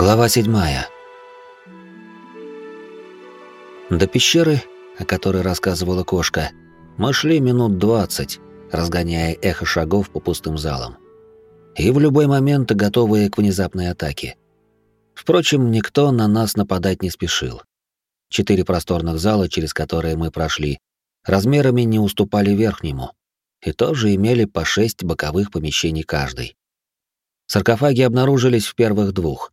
Глава 7. До пещеры, о которой рассказывала кошка, мы шли минут двадцать, разгоняя эхо шагов по пустым залам. И в любой момент готовые к внезапной атаке. Впрочем, никто на нас нападать не спешил. Четыре просторных зала, через которые мы прошли, размерами не уступали верхнему, и тоже имели по шесть боковых помещений каждый. Саркофаги обнаружились в первых двух.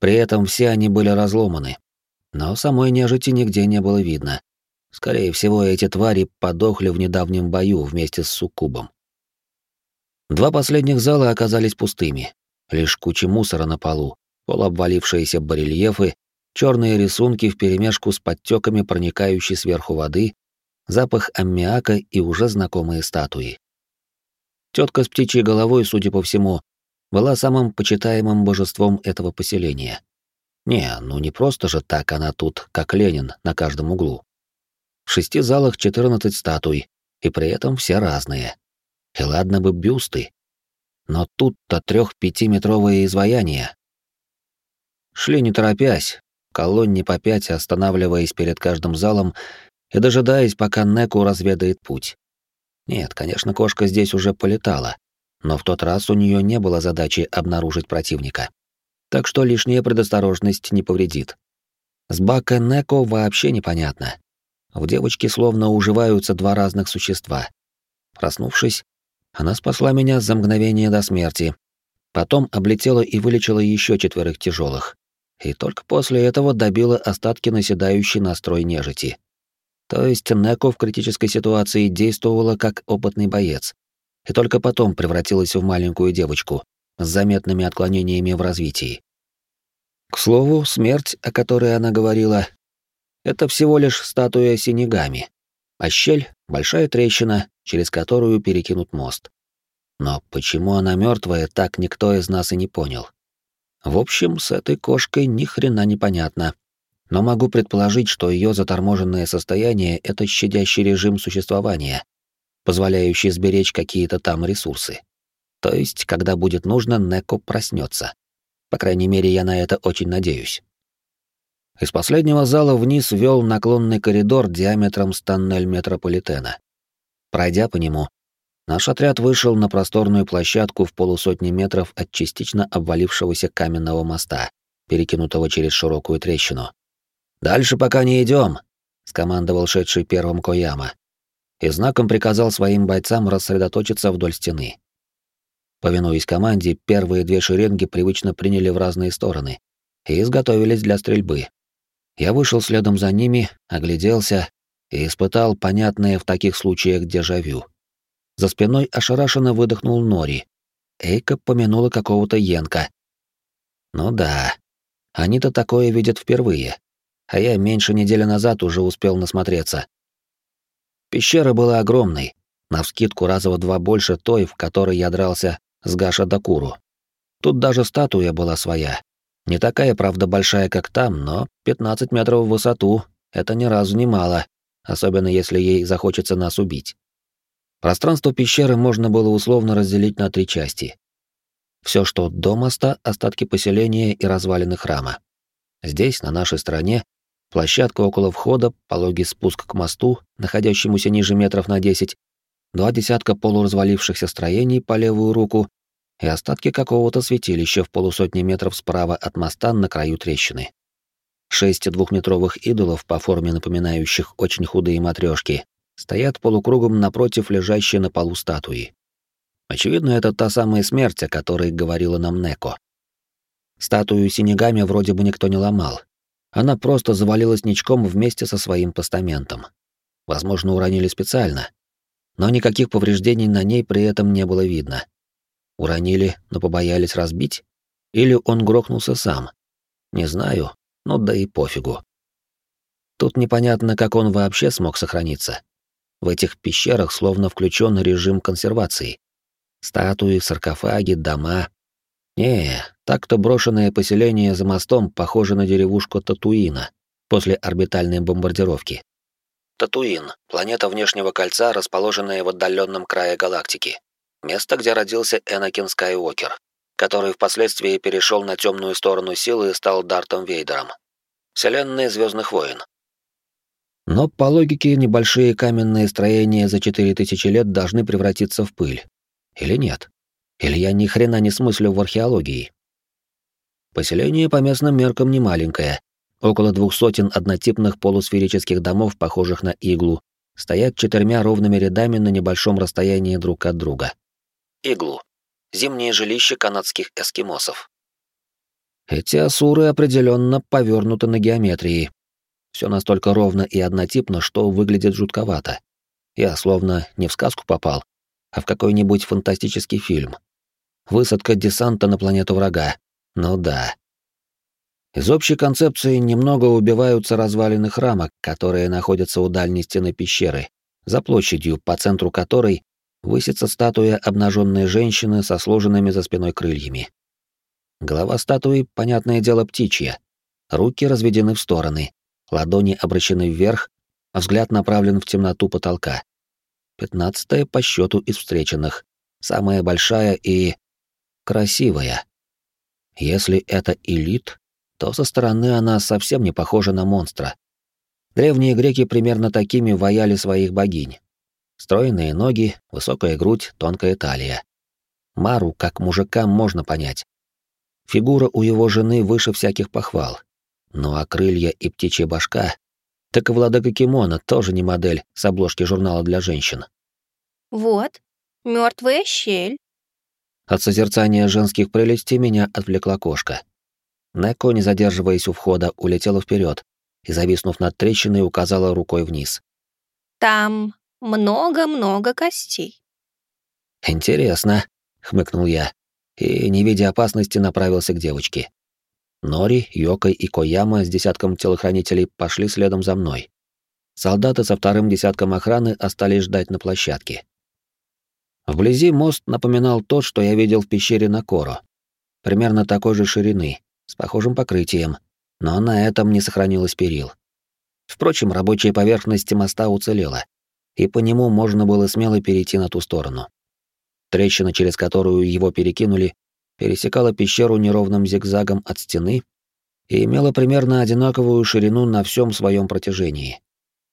При этом все они были разломаны, но самой нежити нигде не было видно. Скорее всего, эти твари подохли в недавнем бою вместе с суккубом. Два последних зала оказались пустыми. Лишь куча мусора на полу, полуобвалившиеся барельефы, черные рисунки вперемешку с подтеками проникающей сверху воды, запах аммиака и уже знакомые статуи. Тетка с птичьей головой, судя по всему, была самым почитаемым божеством этого поселения. Не, ну не просто же так она тут, как Ленин, на каждом углу. В шести залах 14 статуй, и при этом все разные. И ладно бы бюсты. Но тут-то трех-пятиметровые изваяния. Шли не торопясь, колонне по пять, останавливаясь перед каждым залом и дожидаясь, пока Неку разведает путь. Нет, конечно, кошка здесь уже полетала, но в тот раз у нее не было задачи обнаружить противника. Так что лишняя предосторожность не повредит. С Бака Неко вообще непонятно. В девочке словно уживаются два разных существа. Проснувшись, она спасла меня за мгновение до смерти. Потом облетела и вылечила еще четверых тяжелых. И только после этого добила остатки наседающей настрой нежити. То есть Неко в критической ситуации действовала как опытный боец, и только потом превратилась в маленькую девочку с заметными отклонениями в развитии. К слову, смерть, о которой она говорила, это всего лишь статуя Синегами, а щель — большая трещина, через которую перекинут мост. Но почему она мертвая, так никто из нас и не понял. В общем, с этой кошкой ни хрена не понятно. Но могу предположить, что ее заторможенное состояние — это щадящий режим существования, позволяющий сберечь какие-то там ресурсы. То есть, когда будет нужно, Неко проснется. По крайней мере, я на это очень надеюсь. Из последнего зала вниз вел наклонный коридор диаметром с тоннель метрополитена. Пройдя по нему, наш отряд вышел на просторную площадку в полусотни метров от частично обвалившегося каменного моста, перекинутого через широкую трещину. «Дальше пока не идем, скомандовал шедший первым Кояма и знаком приказал своим бойцам рассредоточиться вдоль стены. Повинуясь команде, первые две шеренги привычно приняли в разные стороны и изготовились для стрельбы. Я вышел следом за ними, огляделся и испытал понятное в таких случаях дежавю. За спиной ошарашенно выдохнул Нори. Эйка помянула какого-то Йенка. Ну да, они-то такое видят впервые, а я меньше недели назад уже успел насмотреться. Пещера была огромной, навскидку раза в два больше той, в которой я дрался с Гаша Дакуру. Тут даже статуя была своя. Не такая, правда, большая, как там, но 15 метров в высоту — это ни разу не мало, особенно если ей захочется нас убить. Пространство пещеры можно было условно разделить на три части. Все, что до моста, остатки поселения и развалины храма. Здесь, на нашей стороне, площадка около входа, пологий спуск к мосту, находящемуся ниже метров на десять, два десятка полуразвалившихся строений по левую руку и остатки какого-то святилища в полусотни метров справа от моста на краю трещины. Шесть двухметровых идолов по форме напоминающих очень худые матрешки стоят полукругом напротив лежащей на полу статуи. Очевидно, это та самая смерть, о которой говорила нам Неко. Статую Синегами вроде бы никто не ломал, она просто завалилась ничком вместе со своим постаментом. Возможно, уронили специально. Но никаких повреждений на ней при этом не было видно. Уронили, но побоялись разбить? Или он грохнулся сам? Не знаю, но да и пофигу. Тут непонятно, как он вообще смог сохраниться. В этих пещерах словно включен режим консервации. Статуи, саркофаги, дома, не, так-то брошенное поселение за мостом похоже на деревушку Татуина после орбитальной бомбардировки. Татуин — планета внешнего кольца, расположенная в отдаленном крае галактики. Место, где родился Энакин Скайуокер. который впоследствии перешел на темную сторону силы и стал Дартом Вейдером. Вселенная Звездных войн. Но по логике небольшие каменные строения за 4000 лет должны превратиться в пыль. Или нет? Или я ни хрена не смыслю в археологии? Поселение по местным меркам не маленькое. Около двух сотен однотипных полусферических домов, похожих на иглу, стоят четырьмя ровными рядами на небольшом расстоянии друг от друга. Иглу. Зимнее жилище канадских эскимосов. Эти асуры определенно повернуты на геометрии. Все настолько ровно и однотипно, что выглядит жутковато. Я словно не в сказку попал, а в какой-нибудь фантастический фильм. Высадка десанта на планету врага. Ну да. Из общей концепции немного убиваются развалины храма, которые находятся у дальней стены пещеры, за площадью, по центру которой высится статуя обнаженной женщины со сложенными за спиной крыльями. Голова статуи, понятное дело, птичья. Руки разведены в стороны, ладони обращены вверх, а взгляд направлен в темноту потолка. Пятнадцатая по счету из встреченных, самая большая и... красивая. Если это элит, то со стороны она совсем не похожа на монстра. Древние греки примерно такими ваяли своих богинь. Стройные ноги, высокая грудь, тонкая талия. Мару как мужика можно понять. Фигура у его жены выше всяких похвал. Ну а крылья и птичья башка... Так и владыка Кимона тоже не модель с обложки журнала для женщин. «Вот, мертвая щель». От созерцания женских прелестей меня отвлекла кошка. Неко, не задерживаясь у входа, улетела вперед и, зависнув над трещиной, указала рукой вниз. «Там много-много костей». «Интересно», — хмыкнул я, и, не видя опасности, направился к девочке. Нори, Йокой и Кояма с десятком телохранителей пошли следом за мной. Солдаты со вторым десятком охраны остались ждать на площадке. Вблизи мост напоминал тот, что я видел в пещере на Коро. Примерно такой же ширины, с похожим покрытием, но на этом не сохранилось перил. Впрочем, рабочая поверхность моста уцелела, и по нему можно было смело перейти на ту сторону. Трещина, через которую его перекинули, пересекала пещеру неровным зигзагом от стены и имела примерно одинаковую ширину на всем своем протяжении.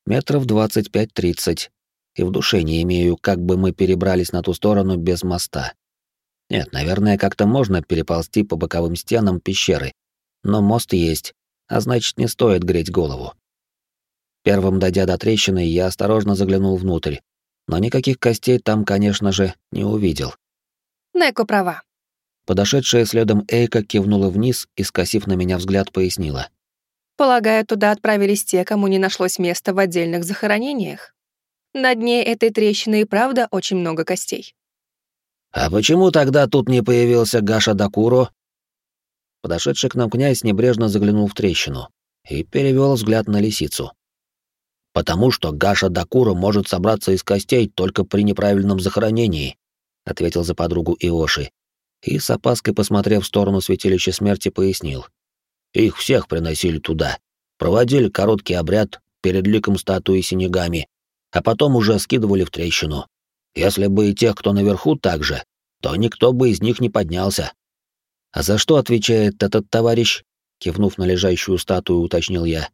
Метров 25-30, и в душе не имею, как бы мы перебрались на ту сторону без моста. Нет, наверное, как-то можно переползти по боковым стенам пещеры, но мост есть, а значит, не стоит греть голову. Первым дойдя до трещины, я осторожно заглянул внутрь, но никаких костей там, конечно же, не увидел. Неко права. Подошедшая следом Эйка кивнула вниз и, скосив на меня взгляд, пояснила. Полагаю, туда отправились те, кому не нашлось места в отдельных захоронениях. На дне этой трещины и правда очень много костей. «А почему тогда тут не появился Гаша Дакуро?» Подошедший к нам князь небрежно заглянул в трещину и перевел взгляд на лисицу потому что Гаша Дакура может собраться из костей только при неправильном захоронении», — ответил за подругу Иоши. И с опаской, посмотрев в сторону святилища смерти, пояснил. «Их всех приносили туда, проводили короткий обряд перед ликом статуи синегами, а потом уже скидывали в трещину. Если бы и тех, кто наверху, так же, то никто бы из них не поднялся». «А за что отвечает этот товарищ?» — кивнув на лежащую статую, уточнил я.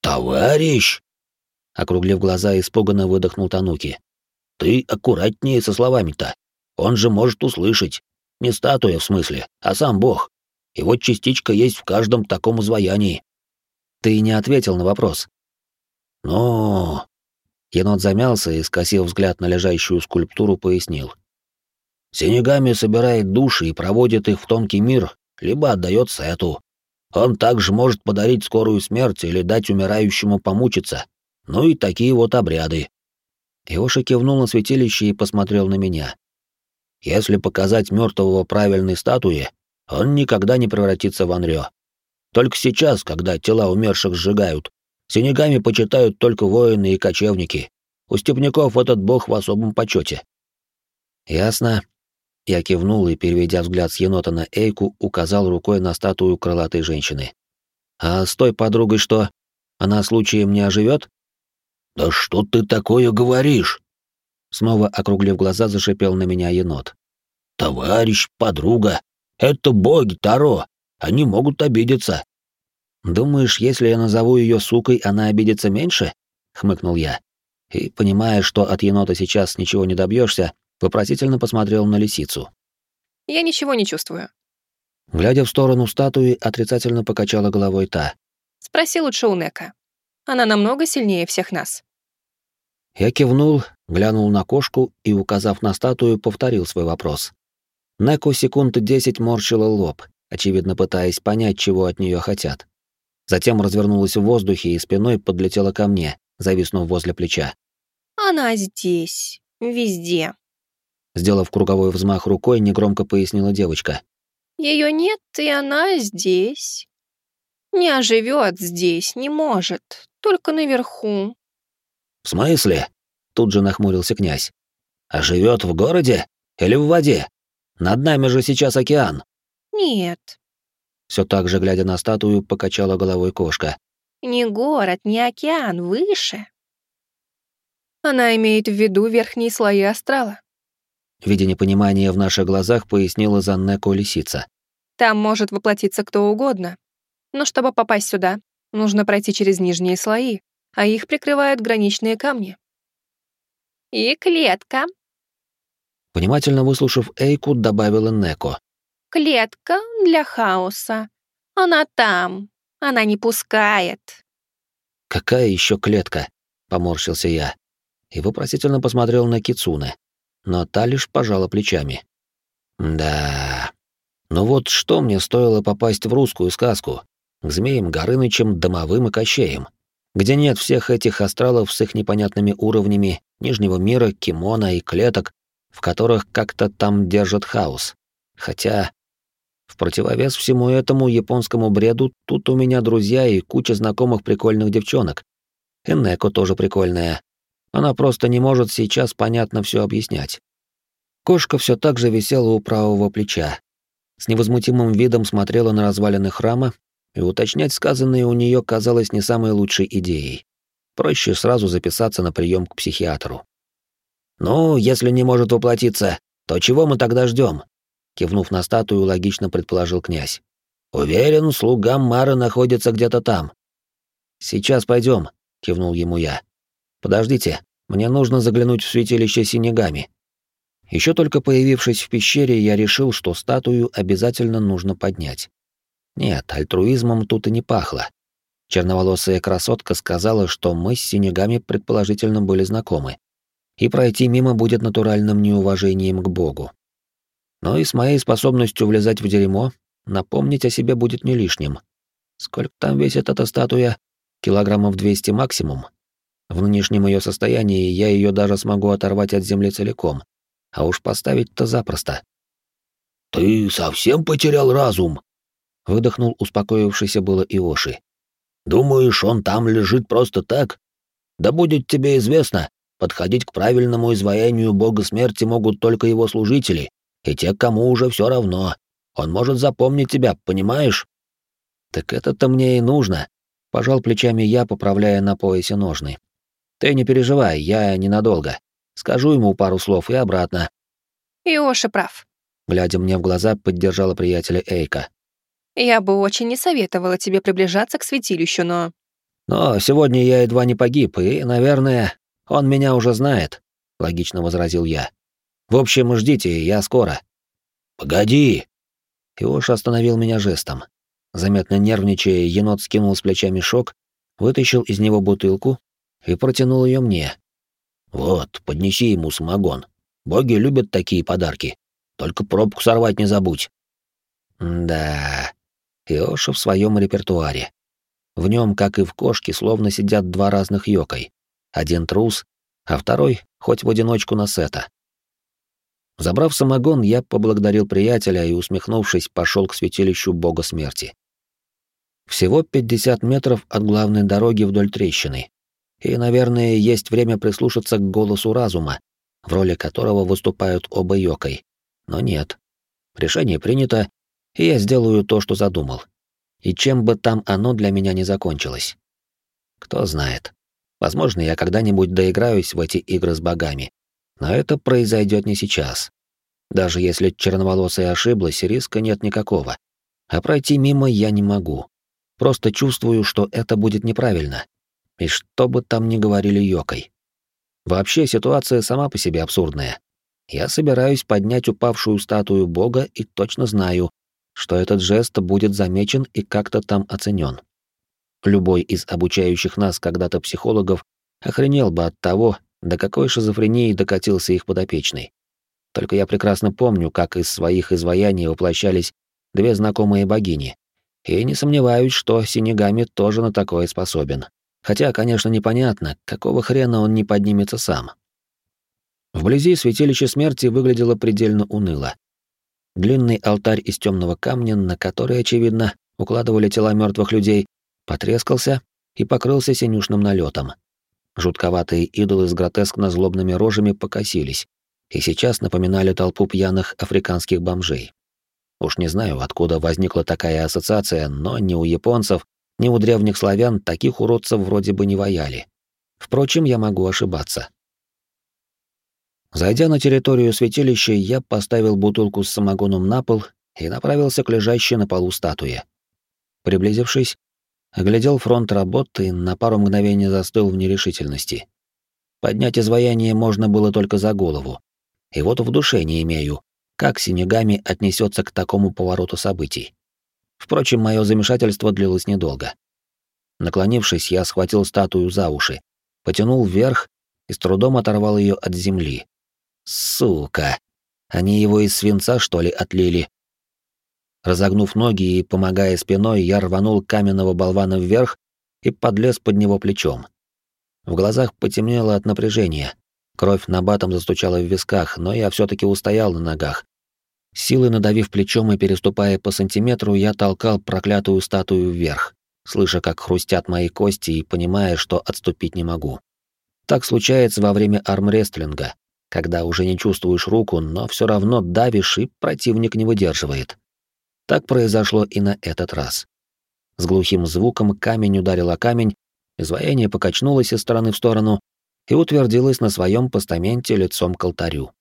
«Товарищ!» Округлив глаза, испуганно выдохнул Тануки. «Ты аккуратнее со словами-то. Он же может услышать. Не статуя, в смысле, а сам бог. Его частичка есть в каждом таком изваянии». «Ты не ответил на вопрос». «Ну...» Енот замялся и, скосив взгляд на лежащую скульптуру, пояснил. «Синегами собирает души и проводит их в тонкий мир, либо отдает Сету. Он также может подарить скорую смерть или дать умирающему помучиться. Ну и такие вот обряды. Иоша кивнул на святилище и посмотрел на меня. Если показать мертвого правильной статуе, он никогда не превратится в Анрё. Только сейчас, когда тела умерших сжигают, синегами почитают только воины и кочевники. У степняков этот бог в особом почете. Ясно. Я кивнул и, переведя взгляд с енота на Эйку, указал рукой на статую крылатой женщины. «А с той подругой что? Она случаем не оживет?» «Да что ты такое говоришь?» Снова округлив глаза, зашипел на меня енот. Товарищ, подруга, это боги Таро, они могут обидеться. Думаешь, если я назову ее сукой, она обидится меньше? хмыкнул я. И, понимая, что от енота сейчас ничего не добьешься, вопросительно посмотрел на лисицу. Я ничего не чувствую. Глядя в сторону статуи, отрицательно покачала головой та. Спроси лучше у Нека. Она намного сильнее всех нас. Я кивнул, глянул на кошку и, указав на статую, повторил свой вопрос. Неко секунды десять морщила лоб, очевидно пытаясь понять, чего от нее хотят. Затем развернулась в воздухе и спиной подлетела ко мне, зависнув возле плеча. «Она здесь, везде», — сделав круговой взмах рукой, негромко пояснила девочка. Ее нет, и она здесь. Не оживет здесь, не может, только наверху». «В смысле?» — тут же нахмурился князь. «А живет в городе или в воде?» Над нами же сейчас океан. Нет. Все так же, глядя на статую, покачала головой кошка. Не город, не океан, выше. Она имеет в виду верхние слои астрала. Видя непонимание в наших глазах, пояснила Заннеко лисица. Там может воплотиться кто угодно. Но чтобы попасть сюда, нужно пройти через нижние слои, а их прикрывают граничные камни. И клетка, Внимательно выслушав Эйку, добавила Неко. «Клетка для хаоса. Она там. Она не пускает». «Какая еще клетка?» — поморщился я. И вопросительно посмотрел на Кицуне. Но та лишь пожала плечами. «Да... Ну вот что мне стоило попасть в русскую сказку? К змеям Горынычем, Домовым и Кощеем, где нет всех этих астралов с их непонятными уровнями, Нижнего мира, кимона и клеток, в которых как-то там держат хаос. Хотя, в противовес всему этому японскому бреду, тут у меня друзья и куча знакомых прикольных девчонок. И тоже прикольная. Она просто не может сейчас понятно все объяснять. Кошка все так же висела у правого плеча. С невозмутимым видом смотрела на развалины храма, и уточнять сказанное у нее казалось не самой лучшей идеей. Проще сразу записаться на прием к психиатру. «Ну, если не может воплотиться, то чего мы тогда ждем? Кивнув на статую, логично предположил князь. «Уверен, слугам Мары находится где-то там». «Сейчас пойдем, кивнул ему я. «Подождите, мне нужно заглянуть в святилище Синегами». Еще только появившись в пещере, я решил, что статую обязательно нужно поднять. Нет, альтруизмом тут и не пахло. Черноволосая красотка сказала, что мы с Синегами предположительно были знакомы и пройти мимо будет натуральным неуважением к Богу. Но и с моей способностью влезать в дерьмо напомнить о себе будет не лишним. Сколько там весит эта статуя? Килограммов 200 максимум. В нынешнем ее состоянии я ее даже смогу оторвать от земли целиком, а уж поставить-то запросто. «Ты совсем потерял разум?» — выдохнул успокоившийся было Иоши. «Думаешь, он там лежит просто так? Да будет тебе известно, Подходить к правильному изваянию бога смерти могут только его служители и те, кому уже все равно. Он может запомнить тебя, понимаешь? Так это-то мне и нужно. Пожал плечами я, поправляя на поясе ножны. Ты не переживай, я ненадолго. Скажу ему пару слов и обратно. Иоша прав. Глядя мне в глаза, поддержала приятеля Эйка. Я бы очень не советовала тебе приближаться к святилищу, но... Но сегодня я едва не погиб, и, наверное, он меня уже знает, логично возразил я. В общем, ждите, я скоро. Погоди. Иош остановил меня жестом. Заметно нервничая, енот скинул с плеча мешок, вытащил из него бутылку и протянул ее мне. Вот, поднеси ему самогон. Боги любят такие подарки. Только пробку сорвать не забудь. Да, Иоша в своем репертуаре. В нем, как и в кошке, словно сидят два разных йокой. Один трус, а второй хоть в одиночку на сета. Забрав самогон, я поблагодарил приятеля и, усмехнувшись, пошел к святилищу бога смерти. Всего 50 метров от главной дороги вдоль трещины. И, наверное, есть время прислушаться к голосу разума, в роли которого выступают оба Йокой. Но нет. Решение принято, и я сделаю то, что задумал. И чем бы там оно для меня не закончилось. Кто знает. Возможно, я когда-нибудь доиграюсь в эти игры с богами. Но это произойдет не сейчас. Даже если черноволосая ошиблась, риска нет никакого. А пройти мимо я не могу. Просто чувствую, что это будет неправильно. И что бы там ни говорили Йокой. Вообще ситуация сама по себе абсурдная. Я собираюсь поднять упавшую статую бога и точно знаю, что этот жест будет замечен и как-то там оценен. Любой из обучающих нас когда-то психологов охренел бы от того, до какой шизофрении докатился их подопечный. Только я прекрасно помню, как из своих изваяний воплощались две знакомые богини. И не сомневаюсь, что Синегами тоже на такое способен. Хотя, конечно, непонятно, какого хрена он не поднимется сам. Вблизи святилище смерти выглядело предельно уныло. Длинный алтарь из темного камня, на который, очевидно, укладывали тела мертвых людей, потрескался и покрылся синюшным налетом. Жутковатые идолы с гротескно злобными рожами покосились и сейчас напоминали толпу пьяных африканских бомжей. Уж не знаю, откуда возникла такая ассоциация, но ни у японцев, ни у древних славян таких уродцев вроде бы не вояли. Впрочем, я могу ошибаться. Зайдя на территорию святилища, я поставил бутылку с самогоном на пол и направился к лежащей на полу статуе. Приблизившись, оглядел фронт работы и на пару мгновений застыл в нерешительности. Поднять изваяние можно было только за голову. И вот в душе не имею, как Синегами отнесется к такому повороту событий. Впрочем, мое замешательство длилось недолго. Наклонившись, я схватил статую за уши, потянул вверх и с трудом оторвал ее от земли. Сука! Они его из свинца, что ли, отлили? Разогнув ноги и помогая спиной, я рванул каменного болвана вверх и подлез под него плечом. В глазах потемнело от напряжения. Кровь на батом застучала в висках, но я все таки устоял на ногах. Силой надавив плечом и переступая по сантиметру, я толкал проклятую статую вверх, слыша, как хрустят мои кости и понимая, что отступить не могу. Так случается во время армрестлинга, когда уже не чувствуешь руку, но все равно давишь, и противник не выдерживает. Так произошло и на этот раз. С глухим звуком камень ударил о камень, изваяние покачнулось из стороны в сторону и утвердилось на своем постаменте лицом к алтарю.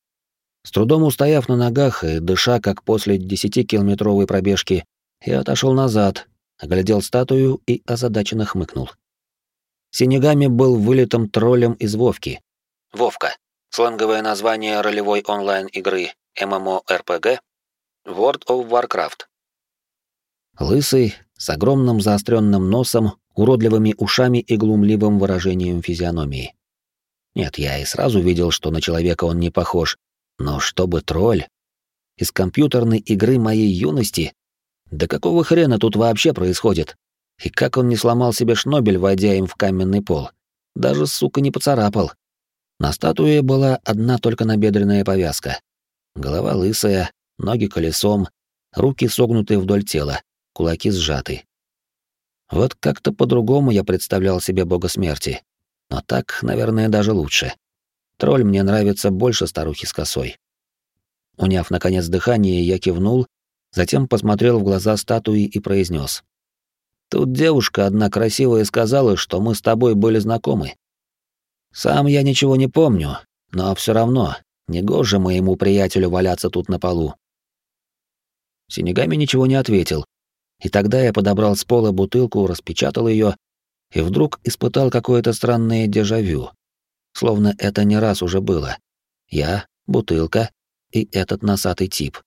С трудом устояв на ногах и дыша, как после десятикилометровой пробежки, я отошел назад, оглядел статую и озадаченно хмыкнул. Синегами был вылитым троллем из Вовки. Вовка Сленговое название ролевой онлайн-игры MMORPG World of Warcraft. Лысый, с огромным заостренным носом, уродливыми ушами и глумливым выражением физиономии. Нет, я и сразу видел, что на человека он не похож, но чтобы тролль? Из компьютерной игры моей юности? Да какого хрена тут вообще происходит? И как он не сломал себе шнобель, войдя им в каменный пол? Даже, сука, не поцарапал. На статуе была одна только набедренная повязка. Голова лысая, ноги колесом, руки согнуты вдоль тела, кулаки сжаты. Вот как-то по-другому я представлял себе бога смерти. Но так, наверное, даже лучше. Тролль мне нравится больше старухи с косой. Уняв, наконец, дыхание, я кивнул, затем посмотрел в глаза статуи и произнес: «Тут девушка одна красивая сказала, что мы с тобой были знакомы. Сам я ничего не помню, но все равно, негоже моему приятелю валяться тут на полу. Синегами ничего не ответил, и тогда я подобрал с пола бутылку, распечатал ее и вдруг испытал какое-то странное дежавю. Словно это не раз уже было. Я, бутылка и этот носатый тип.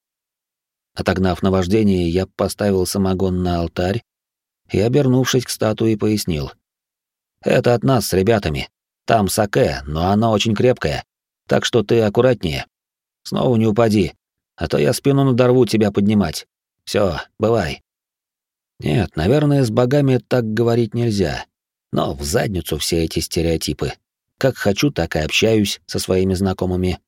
Отогнав наваждение, я поставил самогон на алтарь и, обернувшись к статуе, пояснил. «Это от нас с ребятами. Там саке, но оно очень крепкое, так что ты аккуратнее. Снова не упади, а то я спину надорву тебя поднимать. Все, бывай. Нет, наверное, с богами так говорить нельзя. Но в задницу все эти стереотипы. Как хочу, так и общаюсь со своими знакомыми.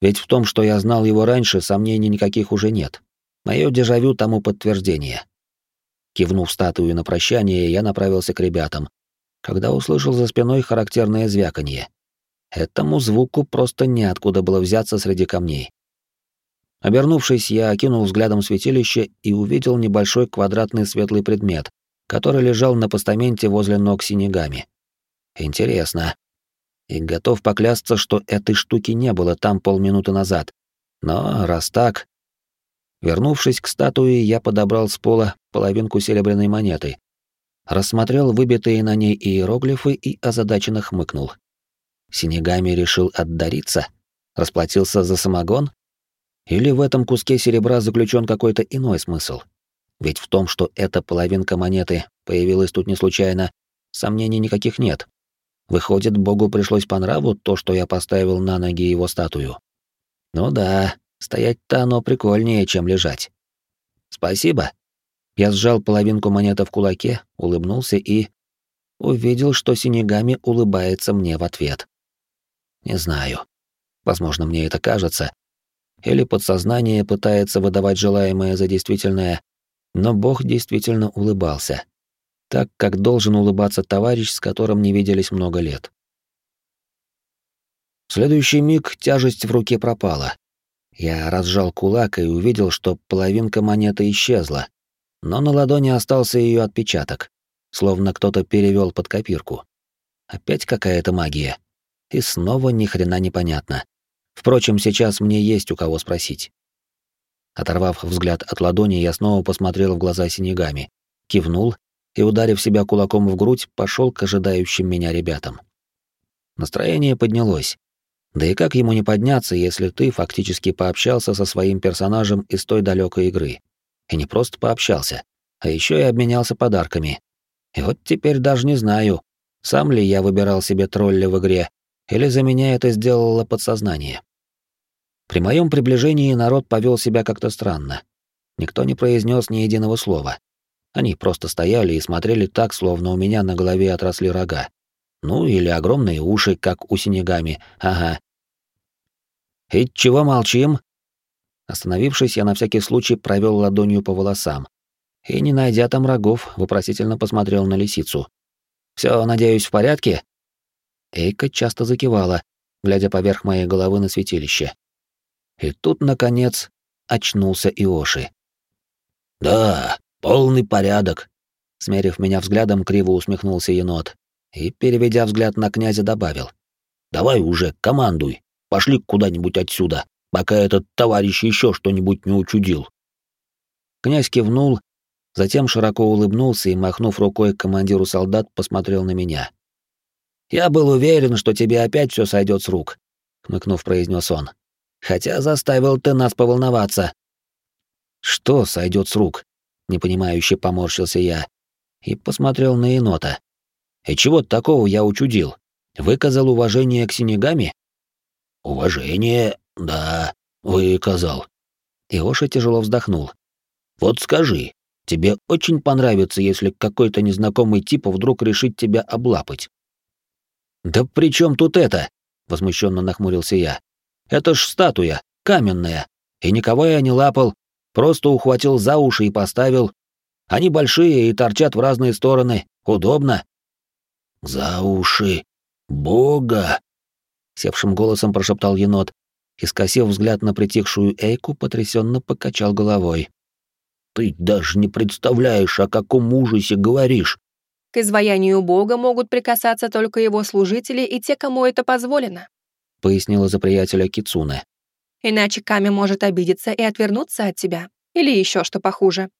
Ведь в том, что я знал его раньше, сомнений никаких уже нет. Мое дежавю тому подтверждение. Кивнув статую на прощание, я направился к ребятам, когда услышал за спиной характерное звяканье. Этому звуку просто неоткуда было взяться среди камней. Обернувшись, я окинул взглядом святилище и увидел небольшой квадратный светлый предмет, который лежал на постаменте возле ног синегами. Интересно. И готов поклясться, что этой штуки не было там полминуты назад. Но раз так... Вернувшись к статуе, я подобрал с пола половинку серебряной монеты, рассмотрел выбитые на ней иероглифы и озадаченно хмыкнул. Синегами решил отдариться? Расплатился за самогон? Или в этом куске серебра заключен какой-то иной смысл? Ведь в том, что эта половинка монеты появилась тут не случайно, сомнений никаких нет. Выходит, Богу пришлось по нраву то, что я поставил на ноги его статую. Ну да, стоять-то оно прикольнее, чем лежать. Спасибо. Я сжал половинку монеты в кулаке, улыбнулся и... Увидел, что Синегами улыбается мне в ответ. Не знаю. Возможно, мне это кажется. Или подсознание пытается выдавать желаемое за действительное, но Бог действительно улыбался. Так, как должен улыбаться товарищ, с которым не виделись много лет. В следующий миг тяжесть в руке пропала. Я разжал кулак и увидел, что половинка монеты исчезла, но на ладони остался ее отпечаток, словно кто-то перевел под копирку. Опять какая-то магия. И снова ни хрена непонятно. Впрочем, сейчас мне есть у кого спросить. Оторвав взгляд от ладони, я снова посмотрел в глаза синегами, кивнул и, ударив себя кулаком в грудь, пошел к ожидающим меня ребятам. Настроение поднялось. Да и как ему не подняться, если ты фактически пообщался со своим персонажем из той далекой игры? И не просто пообщался, а еще и обменялся подарками. И вот теперь даже не знаю, сам ли я выбирал себе тролля в игре, или за меня это сделало подсознание. При моем приближении народ повел себя как-то странно. Никто не произнес ни единого слова. Они просто стояли и смотрели так, словно у меня на голове отросли рога. Ну, или огромные уши, как у синегами, ага. «И чего молчим?» Остановившись, я на всякий случай провел ладонью по волосам. И, не найдя там рогов, вопросительно посмотрел на лисицу. «Всё, надеюсь, в порядке?» Эйка часто закивала, глядя поверх моей головы на святилище. И тут, наконец, очнулся Иоши. «Да, полный порядок», — смерив меня взглядом, криво усмехнулся енот и, переведя взгляд на князя, добавил. «Давай уже, командуй, пошли куда-нибудь отсюда, пока этот товарищ еще что-нибудь не учудил». Князь кивнул, затем широко улыбнулся и, махнув рукой к командиру солдат, посмотрел на меня. «Я был уверен, что тебе опять все сойдет с рук», — хмыкнув, произнес он. Хотя заставил ты нас поволноваться. Что сойдет с рук? Непонимающе поморщился я и посмотрел на енота. И чего такого я учудил? Выказал уважение к синегами? Уважение, да, выказал. Иоша тяжело вздохнул. Вот скажи, тебе очень понравится, если какой-то незнакомый тип вдруг решит тебя облапать. Да при чем тут это? возмущенно нахмурился я. Это ж статуя, каменная. И никого я не лапал, просто ухватил за уши и поставил. Они большие и торчат в разные стороны. Удобно. За уши. Бога! Севшим голосом прошептал енот и, скосив взгляд на притихшую Эйку, потрясенно покачал головой. «Ты даже не представляешь, о каком ужасе говоришь!» К изваянию Бога могут прикасаться только его служители и те, кому это позволено пояснила за приятеля Кицуне. Иначе Ками может обидеться и отвернуться от тебя. Или еще что похуже.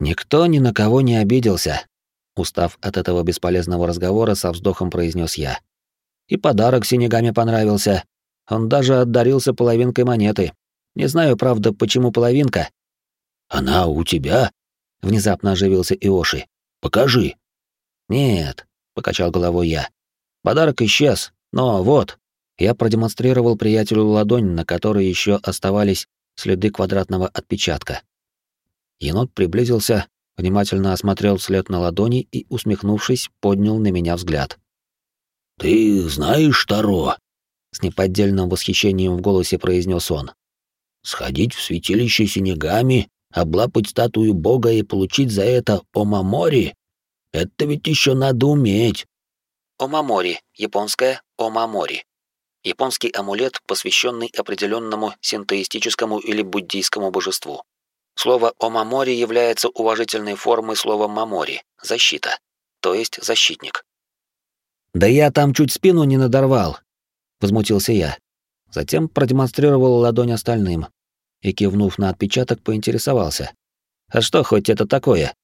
Никто ни на кого не обиделся. Устав от этого бесполезного разговора, со вздохом произнес я. И подарок Синегаме понравился. Он даже отдарился половинкой монеты. Не знаю, правда, почему половинка. Она у тебя? Внезапно оживился Иоши. Покажи. Нет, покачал головой я. Подарок исчез, но вот, я продемонстрировал приятелю ладонь, на которой еще оставались следы квадратного отпечатка. Енот приблизился, внимательно осмотрел след на ладони и, усмехнувшись, поднял на меня взгляд. «Ты знаешь, Таро?» — с неподдельным восхищением в голосе произнес он. «Сходить в святилище Синегами, облапать статую бога и получить за это Омамори? Это ведь еще надо уметь!» Омамори, японское Омамори японский амулет, посвященный определенному синтоистическому или буддийскому божеству. Слово «омамори» является уважительной формой слова «мамори» — защита, то есть защитник. «Да я там чуть спину не надорвал», — возмутился я. Затем продемонстрировал ладонь остальным и, кивнув на отпечаток, поинтересовался. «А что хоть это такое?»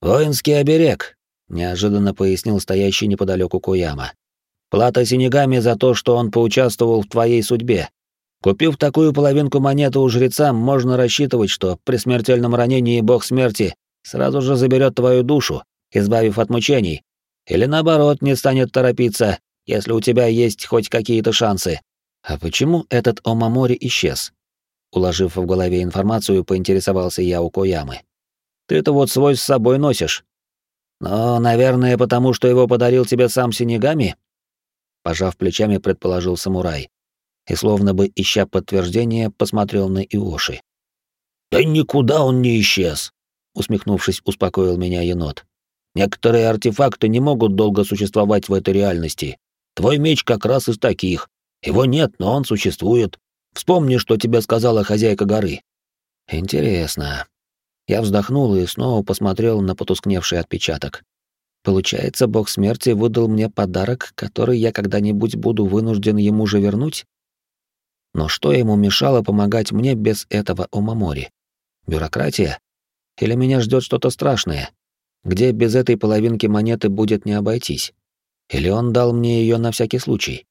«Воинский оберег», — неожиданно пояснил стоящий неподалеку Куяма. «Плата синегами за то, что он поучаствовал в твоей судьбе. Купив такую половинку монеты у жреца, можно рассчитывать, что при смертельном ранении бог смерти сразу же заберет твою душу, избавив от мучений, или наоборот не станет торопиться, если у тебя есть хоть какие-то шансы. А почему этот Омамори исчез? Уложив в голове информацию, поинтересовался я у Коямы. Ты-то вот свой с собой носишь. Но, наверное, потому что его подарил тебе сам Синегами? Пожав плечами, предположил самурай. И словно бы ища подтверждение, посмотрел на Иоши. Да никуда он не исчез, усмехнувшись, успокоил меня енот. Некоторые артефакты не могут долго существовать в этой реальности. Твой меч как раз из таких. Его нет, но он существует. Вспомни, что тебе сказала хозяйка горы. Интересно. Я вздохнул и снова посмотрел на потускневший отпечаток. Получается, бог смерти выдал мне подарок, который я когда-нибудь буду вынужден ему же вернуть? Но что ему мешало помогать мне без этого Омамори? Бюрократия? Или меня ждет что-то страшное? где без этой половинки монеты будет не обойтись. Или он дал мне ее на всякий случай?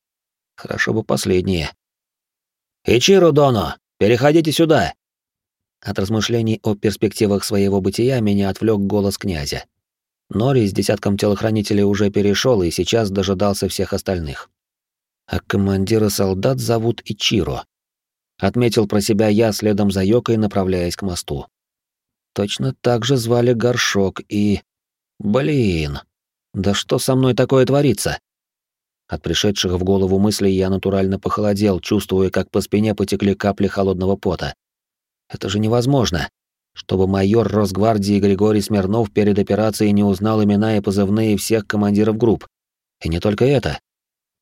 Хорошо бы последнее. «Ичиро Доно, переходите сюда!» От размышлений о перспективах своего бытия меня отвлек голос князя. Нори с десятком телохранителей уже перешел и сейчас дожидался всех остальных. А командира солдат зовут Ичиро. Отметил про себя я следом за Йокой, направляясь к мосту. Точно так же звали Горшок и... Блин, да что со мной такое творится? От пришедших в голову мыслей я натурально похолодел, чувствуя, как по спине потекли капли холодного пота. Это же невозможно. Чтобы майор Росгвардии Григорий Смирнов перед операцией не узнал имена и позывные всех командиров групп. И не только это.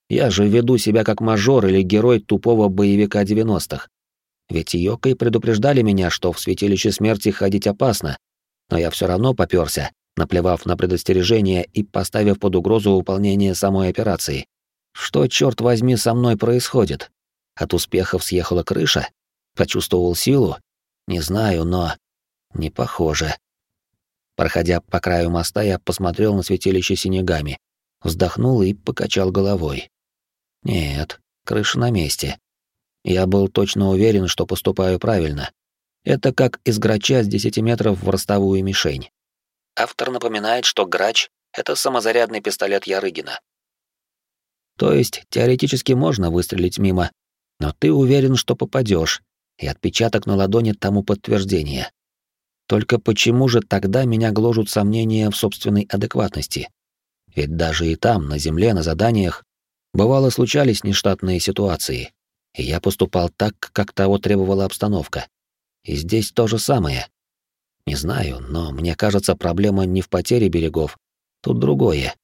Я же веду себя как мажор или герой тупого боевика 90-х. Ведь Йокой предупреждали меня, что в святилище смерти ходить опасно, но я все равно попёрся, наплевав на предостережение и поставив под угрозу выполнение самой операции. Что, черт возьми, со мной происходит? От успехов съехала крыша? Почувствовал силу? Не знаю, но... Не похоже. Проходя по краю моста, я посмотрел на святилище синегами, вздохнул и покачал головой. Нет, крыша на месте. Я был точно уверен, что поступаю правильно. Это как из грача с 10 метров в ростовую мишень. Автор напоминает, что грач — это самозарядный пистолет Ярыгина. То есть, теоретически можно выстрелить мимо, но ты уверен, что попадешь, и отпечаток на ладони тому подтверждение. Только почему же тогда меня гложут сомнения в собственной адекватности? Ведь даже и там, на земле, на заданиях, бывало случались нештатные ситуации и я поступал так, как того требовала обстановка. И здесь то же самое. Не знаю, но мне кажется, проблема не в потере берегов. Тут другое.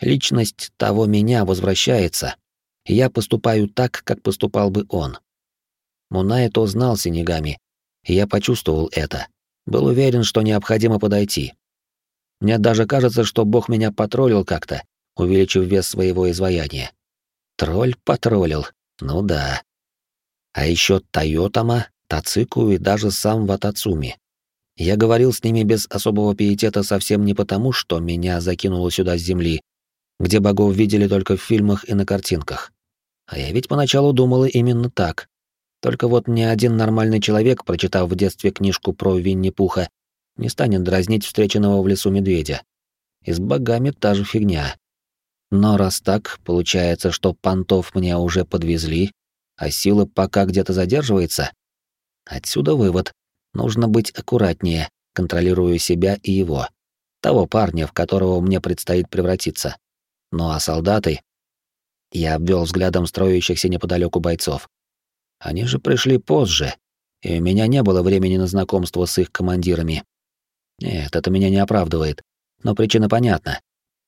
Личность того меня возвращается, я поступаю так, как поступал бы он. Мунай то знал Синегами, и я почувствовал это. Был уверен, что необходимо подойти. Мне даже кажется, что Бог меня потроллил как-то, увеличив вес своего изваяния. Тролль потроллил, ну да. А еще Тойотама, Тацику и даже сам Ватацуми. Я говорил с ними без особого пиетета совсем не потому, что меня закинуло сюда с земли, где богов видели только в фильмах и на картинках. А я ведь поначалу думала именно так. Только вот ни один нормальный человек, прочитав в детстве книжку про Винни-Пуха, не станет дразнить встреченного в лесу медведя. И с богами та же фигня. Но раз так, получается, что понтов мне уже подвезли, а сила пока где-то задерживается. Отсюда вывод. Нужно быть аккуратнее, контролируя себя и его. Того парня, в которого мне предстоит превратиться. Ну а солдаты... Я обвел взглядом строящихся неподалеку бойцов. Они же пришли позже, и у меня не было времени на знакомство с их командирами. Нет, это меня не оправдывает, но причина понятна.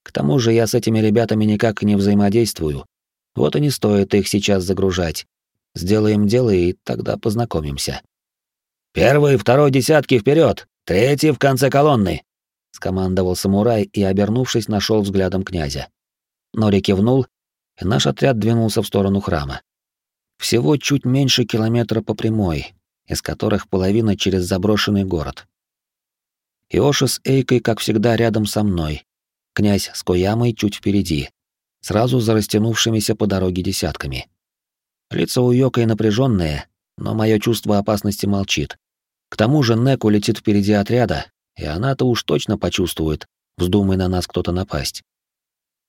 К тому же я с этими ребятами никак не взаимодействую. Вот и не стоит их сейчас загружать. Сделаем дело и тогда познакомимся. Первый и второй десятки вперед, третий в конце колонны, скомандовал самурай и, обернувшись, нашел взглядом князя. Нори кивнул, и наш отряд двинулся в сторону храма. Всего чуть меньше километра по прямой, из которых половина через заброшенный город. Иоша с Эйкой, как всегда, рядом со мной. Князь с Коямой чуть впереди, сразу за растянувшимися по дороге десятками. Лицо у Йокой напряженное, но мое чувство опасности молчит. К тому же Неку летит впереди отряда, и она-то уж точно почувствует, вздумай на нас кто-то напасть.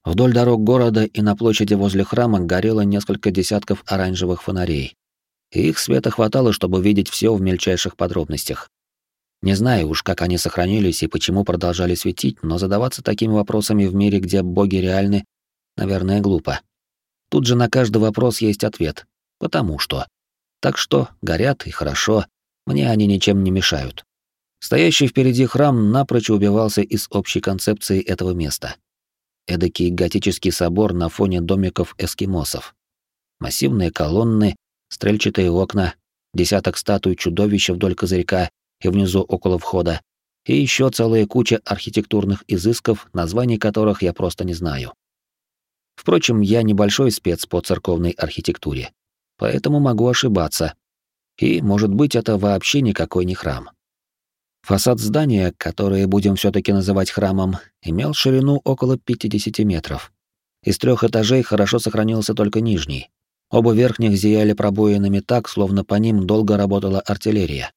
Вдоль дорог города и на площади возле храма горело несколько десятков оранжевых фонарей. И их света хватало, чтобы видеть все в мельчайших подробностях. Не знаю уж, как они сохранились и почему продолжали светить, но задаваться такими вопросами в мире, где боги реальны, наверное, глупо. Тут же на каждый вопрос есть ответ. Потому что. Так что, горят и хорошо, мне они ничем не мешают. Стоящий впереди храм напрочь убивался из общей концепции этого места. Эдакий готический собор на фоне домиков эскимосов. Массивные колонны, стрельчатые окна, десяток статуй чудовища вдоль козырька и внизу около входа, и еще целая куча архитектурных изысков, названий которых я просто не знаю. Впрочем, я небольшой спец по церковной архитектуре, поэтому могу ошибаться. И, может быть, это вообще никакой не храм. Фасад здания, которое будем все таки называть храмом, имел ширину около 50 метров. Из трех этажей хорошо сохранился только нижний. Оба верхних зияли пробоинами так, словно по ним долго работала артиллерия.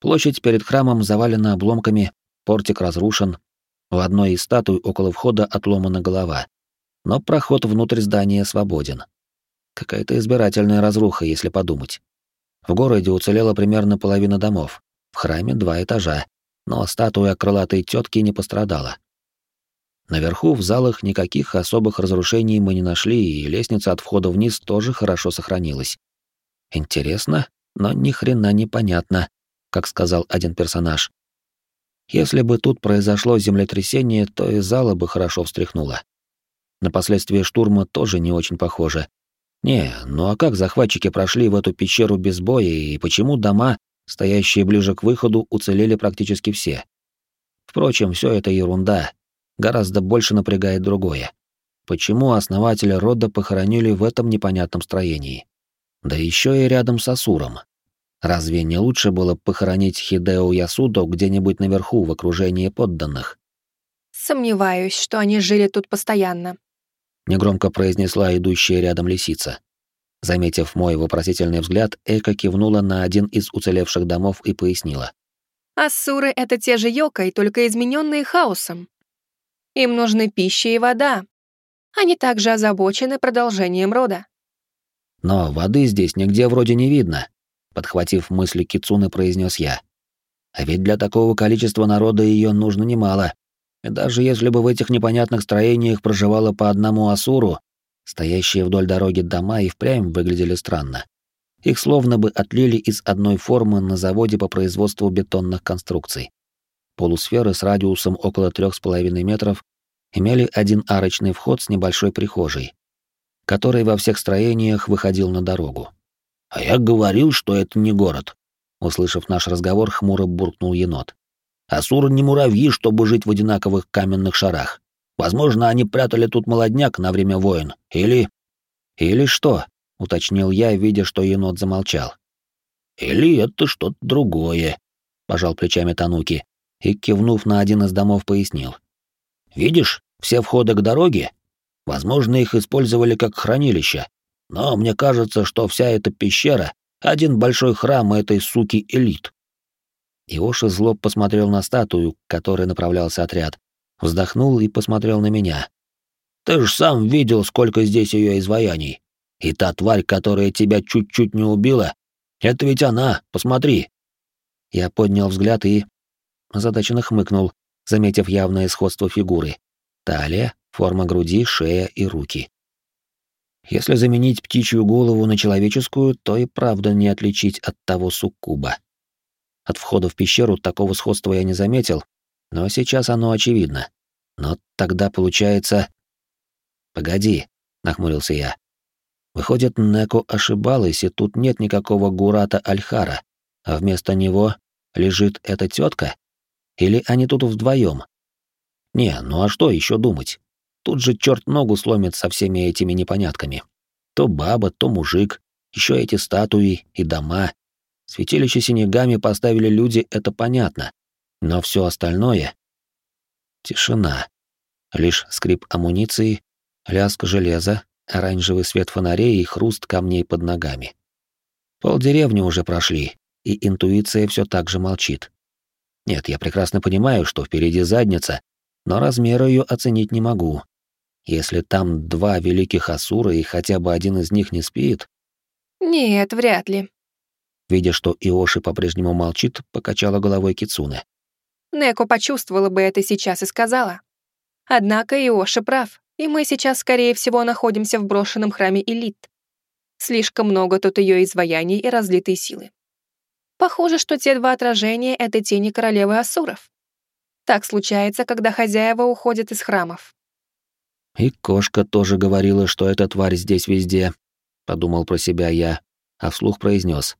Площадь перед храмом завалена обломками, портик разрушен. В одной из статуй около входа отломана голова. Но проход внутрь здания свободен. Какая-то избирательная разруха, если подумать. В городе уцелела примерно половина домов. В храме два этажа, но статуя крылатой тетки не пострадала. Наверху в залах никаких особых разрушений мы не нашли, и лестница от входа вниз тоже хорошо сохранилась. Интересно, но ни хрена не понятно, как сказал один персонаж. Если бы тут произошло землетрясение, то и зала бы хорошо встряхнуло. На последствия штурма тоже не очень похоже. Не, ну а как захватчики прошли в эту пещеру без боя и почему дома, стоящие ближе к выходу, уцелели практически все? Впрочем, все это ерунда. Гораздо больше напрягает другое. Почему основателя рода похоронили в этом непонятном строении? Да еще и рядом с Асуром. Разве не лучше было похоронить Хидео Ясудо где-нибудь наверху в окружении подданных? Сомневаюсь, что они жили тут постоянно. Негромко произнесла идущая рядом лисица. Заметив мой вопросительный взгляд, Эйка кивнула на один из уцелевших домов и пояснила. Ассуры — это те же йокой, только измененные хаосом. Им нужны пища и вода. Они также озабочены продолжением рода. Но воды здесь нигде вроде не видно, подхватив мысли Кицуны, произнес я. А ведь для такого количества народа ее нужно немало. И даже если бы в этих непонятных строениях проживало по одному асуру, стоящие вдоль дороги дома и впрямь выглядели странно. Их словно бы отлили из одной формы на заводе по производству бетонных конструкций. Полусферы с радиусом около трех с половиной метров имели один арочный вход с небольшой прихожей, который во всех строениях выходил на дорогу. «А я говорил, что это не город», — услышав наш разговор, хмуро буркнул енот. «Асуры не муравьи, чтобы жить в одинаковых каменных шарах. Возможно, они прятали тут молодняк на время войн. Или...» «Или что?» — уточнил я, видя, что енот замолчал. «Или это что-то другое», — пожал плечами Тануки и, кивнув на один из домов, пояснил. «Видишь, все входы к дороге? Возможно, их использовали как хранилище, но мне кажется, что вся эта пещера — один большой храм этой суки элит. Иоши зло посмотрел на статую, к которой направлялся отряд, вздохнул и посмотрел на меня. «Ты ж сам видел, сколько здесь ее изваяний. И та тварь, которая тебя чуть-чуть не убила, это ведь она, посмотри». Я поднял взгляд и... озадаченно хмыкнул, заметив явное сходство фигуры. Талия, форма груди, шея и руки. Если заменить птичью голову на человеческую, то и правда не отличить от того суккуба. От входа в пещеру такого сходства я не заметил, но сейчас оно очевидно. Но тогда получается... «Погоди», — нахмурился я. «Выходит, Неко ошибалась, и тут нет никакого Гурата Альхара, а вместо него лежит эта тетка? Или они тут вдвоем? Не, ну а что еще думать? Тут же черт ногу сломит со всеми этими непонятками. То баба, то мужик, Еще эти статуи и дома. Святилище Синегами поставили люди, это понятно. Но все остальное... Тишина. Лишь скрип амуниции, лязг железа, оранжевый свет фонарей и хруст камней под ногами. Пол деревни уже прошли, и интуиция все так же молчит. Нет, я прекрасно понимаю, что впереди задница, но размер ее оценить не могу. Если там два великих асура и хотя бы один из них не спит... Нет, вряд ли. Видя, что Иоши по-прежнему молчит, покачала головой Кицуне. Неко почувствовала бы это сейчас и сказала. Однако Иоши прав, и мы сейчас, скорее всего, находимся в брошенном храме Элит. Слишком много тут ее изваяний и разлитой силы. Похоже, что те два отражения — это тени королевы Асуров. Так случается, когда хозяева уходят из храмов. «И кошка тоже говорила, что эта тварь здесь везде», — подумал про себя я, а вслух произнес.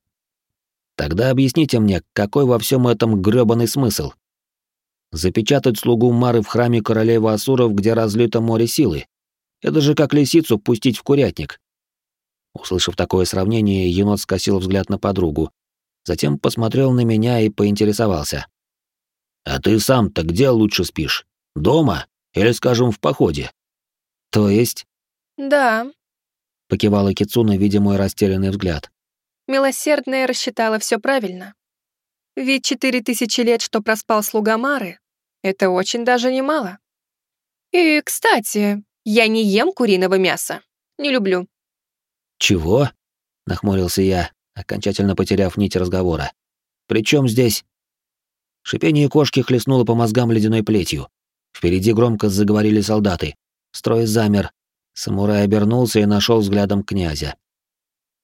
«Тогда объясните мне, какой во всем этом грёбаный смысл? Запечатать слугу Мары в храме королевы Асуров, где разлито море силы? Это же как лисицу пустить в курятник. Услышав такое сравнение, енот скосил взгляд на подругу, затем посмотрел на меня и поинтересовался. «А ты сам-то где лучше спишь? Дома? Или, скажем, в походе?» «То есть?» «Да», — покивала Кицуна, видя мой растерянный взгляд. Милосердная рассчитала все правильно. Ведь четыре тысячи лет, что проспал слуга Мары, это очень даже немало. И, кстати, я не ем куриного мяса. Не люблю. «Чего?» — нахмурился я, окончательно потеряв нить разговора. «При чем здесь?» Шипение кошки хлестнуло по мозгам ледяной плетью. Впереди громко заговорили солдаты. Строй замер. Самурай обернулся и нашел взглядом князя.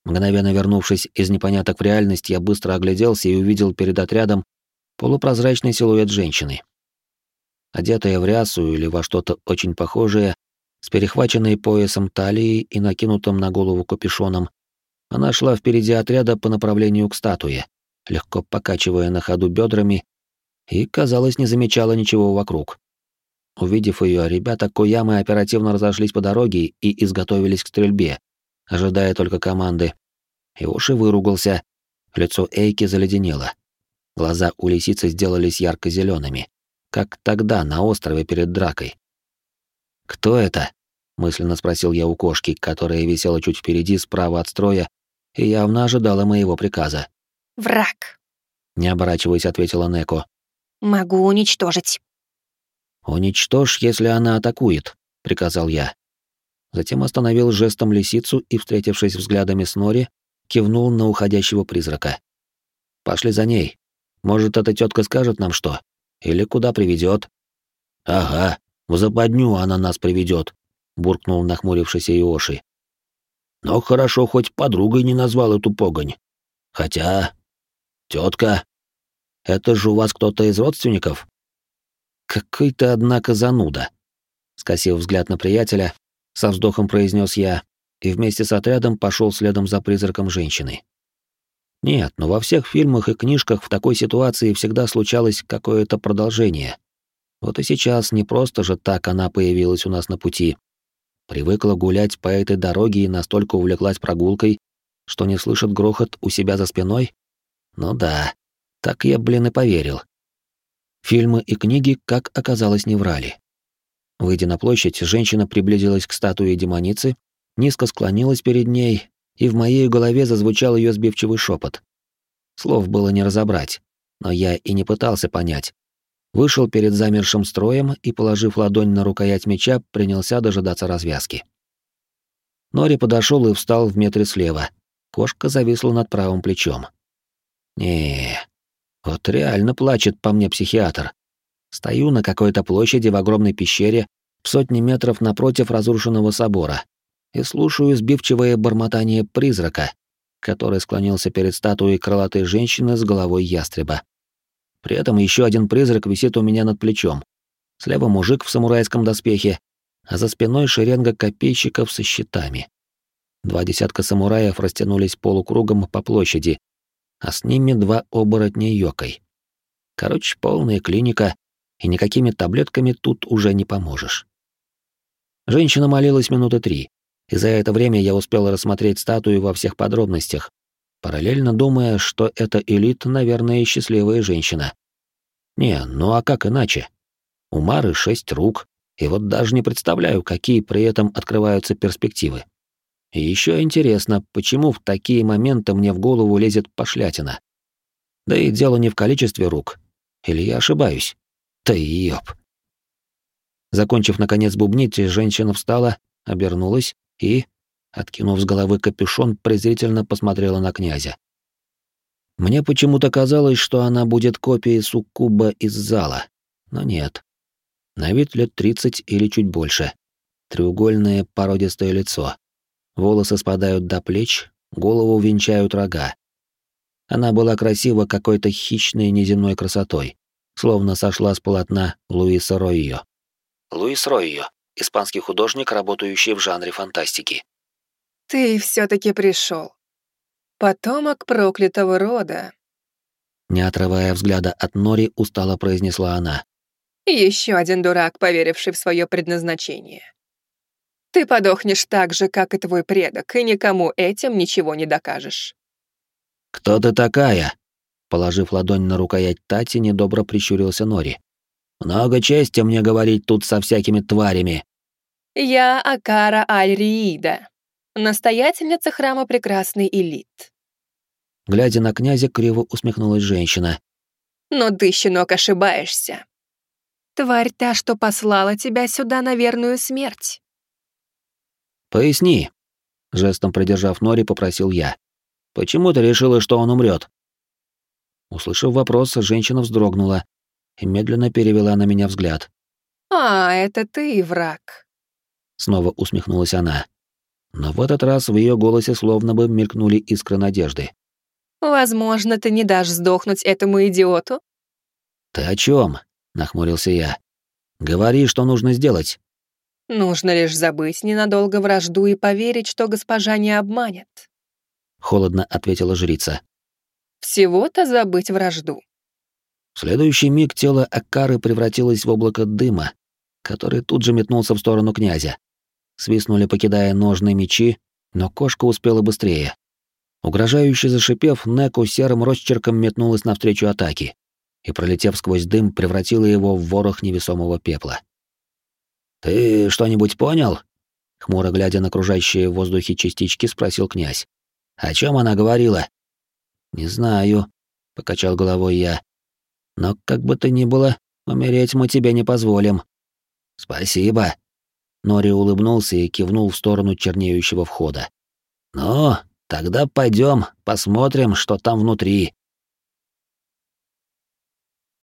Мгновенно вернувшись из непоняток в реальность, я быстро огляделся и увидел перед отрядом полупрозрачный силуэт женщины. Одетая в рясу или во что-то очень похожее, с перехваченной поясом талией и накинутым на голову капюшоном, она шла впереди отряда по направлению к статуе, легко покачивая на ходу бедрами, и, казалось, не замечала ничего вокруг. Увидев ее, ребята Куямы оперативно разошлись по дороге и изготовились к стрельбе, ожидая только команды. Иоши выругался, лицо Эйки заледенело. Глаза у лисицы сделались ярко зелеными как тогда на острове перед дракой. «Кто это?» — мысленно спросил я у кошки, которая висела чуть впереди, справа от строя, и явно ожидала моего приказа. «Враг», — не оборачиваясь, ответила Неко. «Могу уничтожить». «Уничтожь, если она атакует», — приказал я. Затем остановил жестом лисицу и, встретившись взглядами с Нори, кивнул на уходящего призрака. «Пошли за ней. Может, эта тетка скажет нам что?» Или куда приведет? Ага, в западню она нас приведет, буркнул нахмурившийся Иоши. Но хорошо, хоть подругой не назвал эту погонь. Хотя... тетка, это же у вас кто-то из родственников? Какой ты, однако, зануда. Скосив взгляд на приятеля, со вздохом произнес я и вместе с отрядом пошел следом за призраком женщины. Нет, но во всех фильмах и книжках в такой ситуации всегда случалось какое-то продолжение. Вот и сейчас не просто же так она появилась у нас на пути. Привыкла гулять по этой дороге и настолько увлеклась прогулкой, что не слышит грохот у себя за спиной? Ну да, так я, блин, и поверил. Фильмы и книги, как оказалось, не врали. Выйдя на площадь, женщина приблизилась к статуе демоницы, низко склонилась перед ней и в моей голове зазвучал ее сбивчивый шепот. Слов было не разобрать, но я и не пытался понять. Вышел перед замершим строем и, положив ладонь на рукоять меча, принялся дожидаться развязки. Нори подошел и встал в метре слева. Кошка зависла над правым плечом. не вот реально плачет по мне психиатр. Стою на какой-то площади в огромной пещере в сотни метров напротив разрушенного собора и слушаю сбивчивое бормотание призрака, который склонился перед статуей крылатой женщины с головой ястреба. При этом еще один призрак висит у меня над плечом. Слева мужик в самурайском доспехе, а за спиной шеренга копейщиков со щитами. Два десятка самураев растянулись полукругом по площади, а с ними два оборотня йокой. Короче, полная клиника, и никакими таблетками тут уже не поможешь. Женщина молилась минуты три, и за это время я успел рассмотреть статую во всех подробностях, параллельно думая, что эта элит, наверное, счастливая женщина. Не, ну а как иначе? У Мары шесть рук, и вот даже не представляю, какие при этом открываются перспективы. И еще интересно, почему в такие моменты мне в голову лезет пошлятина. Да и дело не в количестве рук. Или я ошибаюсь? Ты ёб. Закончив, наконец, бубнить, женщина встала, обернулась и, откинув с головы капюшон, презрительно посмотрела на князя. Мне почему-то казалось, что она будет копией суккуба из зала, но нет. На вид лет тридцать или чуть больше. Треугольное породистое лицо. Волосы спадают до плеч, голову венчают рога. Она была красива какой-то хищной неземной красотой, словно сошла с полотна Луиса Ройо. Луис Ройо, испанский художник, работающий в жанре фантастики. «Ты все таки пришел. Потомок проклятого рода». Не отрывая взгляда от Нори, устало произнесла она. Еще один дурак, поверивший в свое предназначение. Ты подохнешь так же, как и твой предок, и никому этим ничего не докажешь. «Кто ты такая?» Положив ладонь на рукоять Тати, недобро прищурился Нори. «Много чести мне говорить тут со всякими тварями». «Я Акара Аль-Риида, настоятельница храма Прекрасный Элит». Глядя на князя, криво усмехнулась женщина. «Но ты, щенок, ошибаешься. Тварь та, что послала тебя сюда на верную смерть». «Поясни», — жестом придержав Нори, попросил я. «Почему ты решила, что он умрет? Услышав вопрос, женщина вздрогнула и медленно перевела на меня взгляд. «А, это ты, враг», — снова усмехнулась она. Но в этот раз в ее голосе словно бы мелькнули искры надежды. «Возможно, ты не дашь сдохнуть этому идиоту?» «Ты о чем? нахмурился я. «Говори, что нужно сделать». «Нужно лишь забыть ненадолго вражду и поверить, что госпожа не обманет», — холодно ответила жрица. «Всего-то забыть вражду». В следующий миг тело Акары превратилось в облако дыма, который тут же метнулся в сторону князя. Свистнули, покидая ножные мечи, но кошка успела быстрее. Угрожающе зашипев, Неку серым росчерком метнулась навстречу атаке и, пролетев сквозь дым, превратила его в ворох невесомого пепла. «Ты что-нибудь понял?» Хмуро глядя на окружающие в воздухе частички, спросил князь. «О чем она говорила?» «Не знаю», — покачал головой я. «Но как бы то ни было, умереть мы тебе не позволим». «Спасибо». Нори улыбнулся и кивнул в сторону чернеющего входа. «Ну, тогда пойдем, посмотрим, что там внутри».